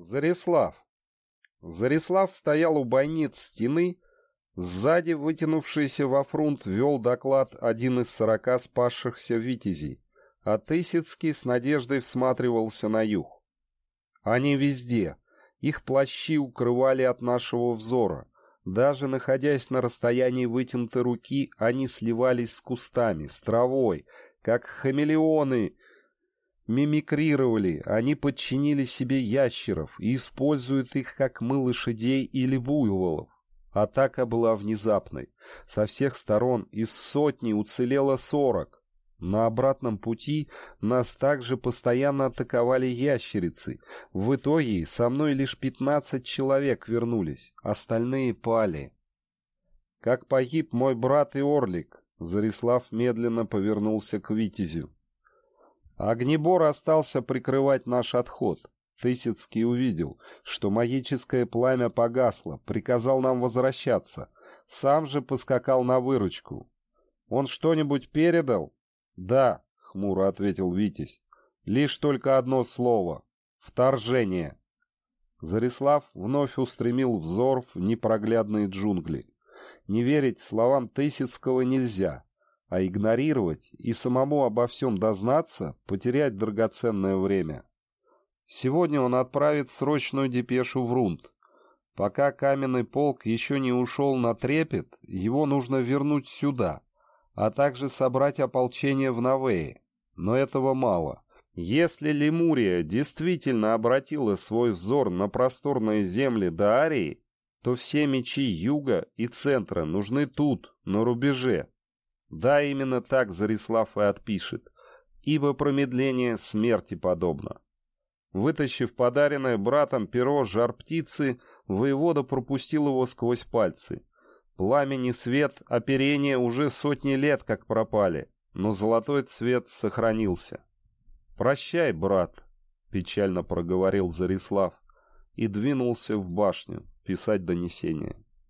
Зарислав. Зарислав стоял у бойниц стены, сзади, вытянувшийся во фрунт, вел доклад один из сорока спасшихся витязей, а Тысяцкий с надеждой всматривался на юг. Они везде. Их плащи укрывали от нашего взора. Даже находясь на расстоянии вытянутой руки, они сливались с кустами, с травой, как хамелеоны — мимикрировали, они подчинили себе ящеров и используют их как мы лошадей или буйволов. Атака была внезапной. Со всех сторон из сотни уцелело сорок. На обратном пути нас также постоянно атаковали ящерицы. В итоге со мной лишь пятнадцать человек вернулись, остальные пали. Как погиб мой брат и Орлик, Зарислав медленно повернулся к Витязю. Огнебор остался прикрывать наш отход. Тысяцкий увидел, что магическое пламя погасло, приказал нам возвращаться. Сам же поскакал на выручку. «Он что-нибудь передал?» «Да», — хмуро ответил Витязь. «Лишь только одно слово. Вторжение». Зарислав вновь устремил взор в непроглядные джунгли. Не верить словам Тысяцкого нельзя. А игнорировать и самому обо всем дознаться — потерять драгоценное время. Сегодня он отправит срочную депешу в Рунд. Пока каменный полк еще не ушел на трепет, его нужно вернуть сюда, а также собрать ополчение в Навее. Но этого мало. Если Лемурия действительно обратила свой взор на просторные земли Даарии, то все мечи юга и центра нужны тут, на рубеже, да, именно так Зарислав и отпишет, ибо промедление смерти подобно. Вытащив подаренное братом перо жар-птицы, воевода пропустил его сквозь пальцы. Пламени свет, оперение уже сотни лет как пропали, но золотой цвет сохранился. «Прощай, брат», — печально проговорил Зарислав и двинулся в башню писать донесение.